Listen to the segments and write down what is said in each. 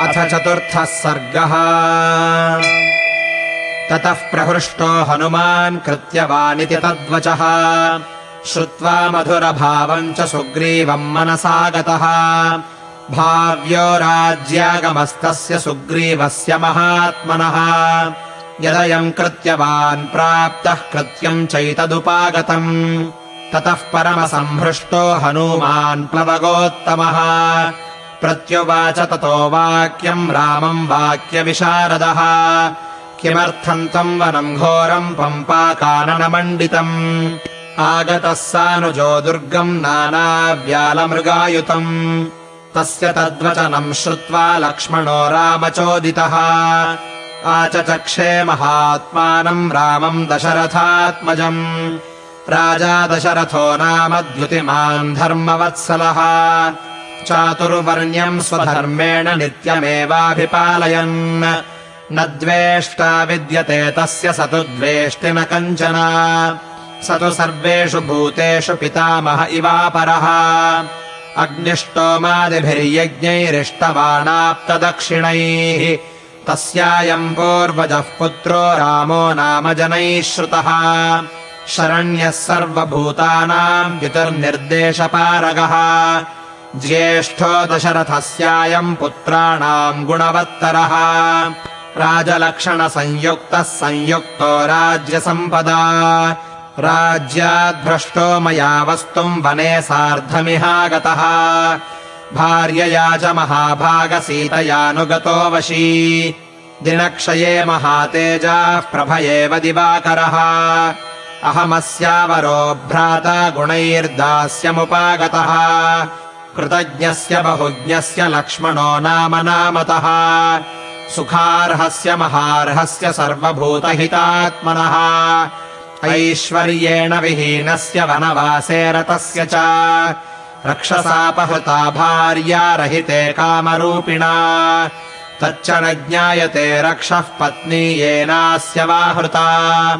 अथ चतुर्थः सर्गः। ततः प्रहृष्टो हनुमान् कृत्यवानिति तद्वचः। श्रुत्वा मधुरभावम् च सुग्रीवम् मनसा गतः। भाव्यो राज्यागमस्तस्य सुग्रीवस्य महात्मनः। यदयम् कृत्यवान् प्राप्तः कृत्यम् चैतदुपागतम्। ततः परमसम्भृष्टो हनूमान् प्लवगोत्तमः प्रत्युवाच ततो वाक्यम् रामम् वाक्यविशारदः। किमर्थम् त्वम् वनम् घोरम् पम्पाकाननमण्डितम् आगतः सानुजो दुर्गम् नानाव्यालमृगायुतम्। तस्य तद्वचनम् श्रुत्वा लक्ष्मणो रामचोदितः। आचचक्षे महात्मानम् रामम् दशरथात्मजम्। राजा दशरथो नाम द्युतिमान् धर्मवत्सलः चातुर्वर्ण्यम् स्वधर्मेण नित्यमेवाभिपालयन्। न द्वेष्टा विद्यते तस्य स तु द्वेष्टि न कञ्चन। स तु सर्वेषु भूतेषु पितामह इवापरः। अग्निष्टोमादिभिर्यज्ञैरिष्टवाणाप्तदक्षिणैः। तस्यायम् पूर्वजः पुत्रो रामो नाम जनैः श्रुतः। शरण्यः सर्वभूतानाम् पितुर्निर्देशपारगः ज्येष्ठो दशरथस्यायम् पुत्राणाम् गुणवत्तरः। राजलक्षणसंयुक्तः संयुक्तो राज्यसम्पदा। राज्याद्भ्रष्टो मया वस्तुम् वने सार्धमिहागतः। भार्यया च महाभागसीतयानुगतो वशी दिनक्षये महातेजाः प्रभ एव दिवाकरः। अहमस्यावरो भ्राता गुणैर्दास्यमुपागतः कृतज्ञस्य बहुज्ञस्य लक्ष्मणो नाम नामतः। सुखार्हस्य महार्हस्य सर्वभूतहितात्मनः। ऐश्वर्येण विहीनस्य वनवासे रतस्य च। रक्षसापहृता भार्या रहिते कामरूपिणा। तच्च न ज्ञायते रक्षः पत्नी येनास्य वाहृता।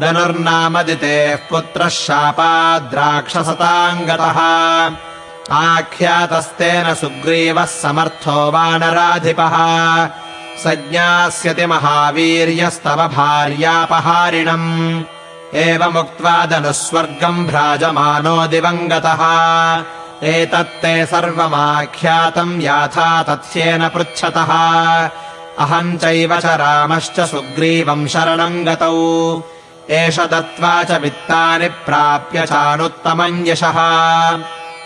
धनुर्नामदितेः पुत्रः शापाद्राक्षसताम् गतः आख्यातस्तेन सुग्रीवः समर्थो वानराधिपः। स ज्ञास्यति महावीर्यस्तव भार्यापहारिणम्। एवमुक्त्वा धनुस्वर्गम् भ्राजमानो दिवम् गतः एतत्ते सर्वमाख्यातम् याथा तथ्येन पृच्छतः। अहम् चैव च रामश्च सुग्रीवम् शरणम् गतौ। एष दत्त्वा च वित्तानि प्राप्य चानुत्तमम् यशः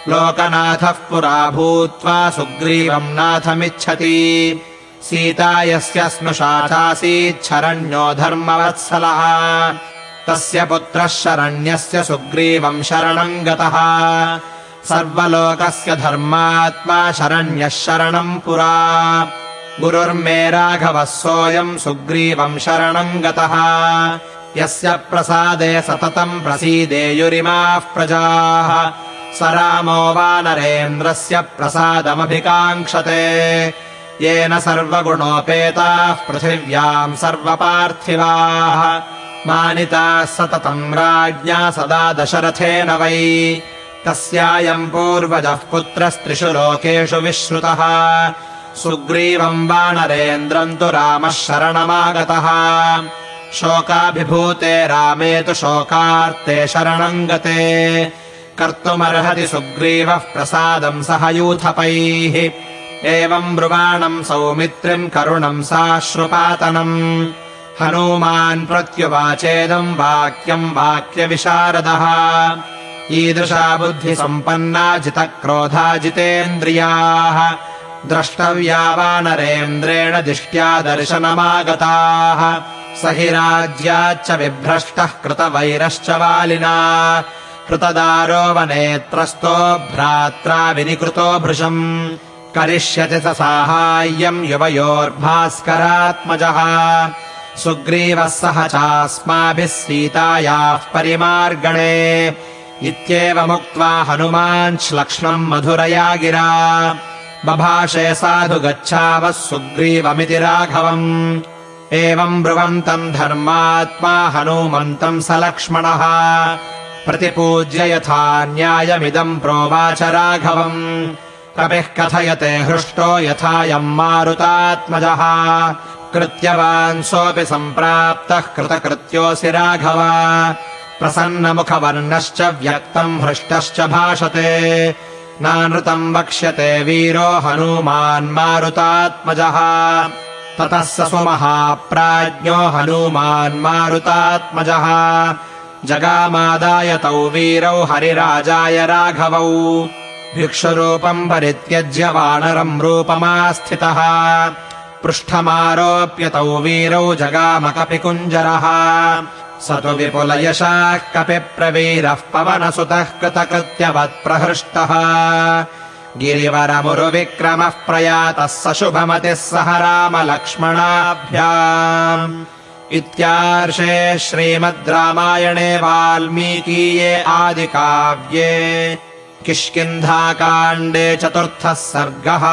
लोकनाथः पुरा भूत्वा सुग्रीवम् नाथमिच्छति। सीता यस्य स्नुषा चासीच्छरण्यो धर्मवत्सलः। तस्य पुत्रः शरण्यस्य सुग्रीवम् शरणम् गतः। सर्वलोकस्य धर्मात्मा शरण्यः शरणम् पुरा। गुरुर्मे राघवः सोऽयम् सुग्रीवम् शरणम् गतः। यस्य प्रसादे सततम् प्रसीदेयुरिमाः प्रजाः स रामो वानरेन्द्रस्य प्रसादमभिकाङ्क्षते। येन सर्वगुणोपेताः पृथिव्याम् सर्वपार्थिवाः। मानिताः सततम् राज्ञा सदा दशरथेन वै। तस्यायम् पूर्वजः पुत्रस्त्रिषु लोकेषु विश्रुतः। सुग्रीवम् वानरेन्द्रम् तु रामः शरणमागतः। शोकाभिभूते रामे तु शोकार्ते शरणम् गते कर्तुमर्हति सुग्रीवः प्रसादम् सह यूथपैः। एवम् ब्रुवाणम् सौमित्रिम् करुणम् साश्रुपातनम्। हनूमान् प्रत्युवाचेदम् वाक्यम् वाक्यविशारदः। ईदृशा बुद्धिसम्पन्ना जितक्रोधा जितेन्द्रियाः द्रष्टव्या वानरेन्द्रेण दिष्ट्या दर्शनमागताः। स हि राज्याच्च विभ्रष्टः कृतवैरश्च वालिना कृतदारो वनेत्रस्तो भ्रात्रा विनिकृतो भृशम्। करिष्यति स साहाय्यम् युवयोर्भास्करात्मजः। सुग्रीवः सह चास्माभिः सीतायाः परिमार्गणे। इत्येवमुक्त्वा हनुमान्श्लक्ष्मम् मधुरया गिरा। बभाषे साधु गच्छावः सुग्रीवमिति राघवम्। एवम् ब्रुवन्तम् धर्मात्मा हनूमन्तम् स लक्ष्मणः प्रतिपूज्य यथा न्यायमिदम् प्रोवाच राघवम् कपिः कथयते हृष्टो यथायम् मारुतात्मजः। कृत्यवान् सोऽपि सम्प्राप्तः कृतकृत्योऽसि राघव। प्रसन्नमुखवर्णश्च व्यक्तम् हृष्टश्च भाषते। नानृतम् वक्ष्यते वीरो हनूमान् मारुतात्मजः। ततः स सुमहाप्राज्ञो हनूमान् मारुतात्मजः जगामादाय तौ वीरौ हरिराजाय राघवौ। भिक्षुरूपम् परित्यज्य वानरम् रूपमास्थितः। पृष्ठमारोप्यतौ वीरौ जगामकपिकुञ्जरः। स तु विपुलयशाः कपिप्रवीरः पवनसुतः कृतकृत्यवत्प्रहृष्टः। गिरिवरमुरुविक्रमः प्रयातः स शुभमतिः सह रामलक्ष्मणाभ्याम् इत्यार्षे श्रीमद् रामायणे वाल्मीकीये आदिकाव्ये किष्किन्धाकाण्डे चतुर्थः सर्गः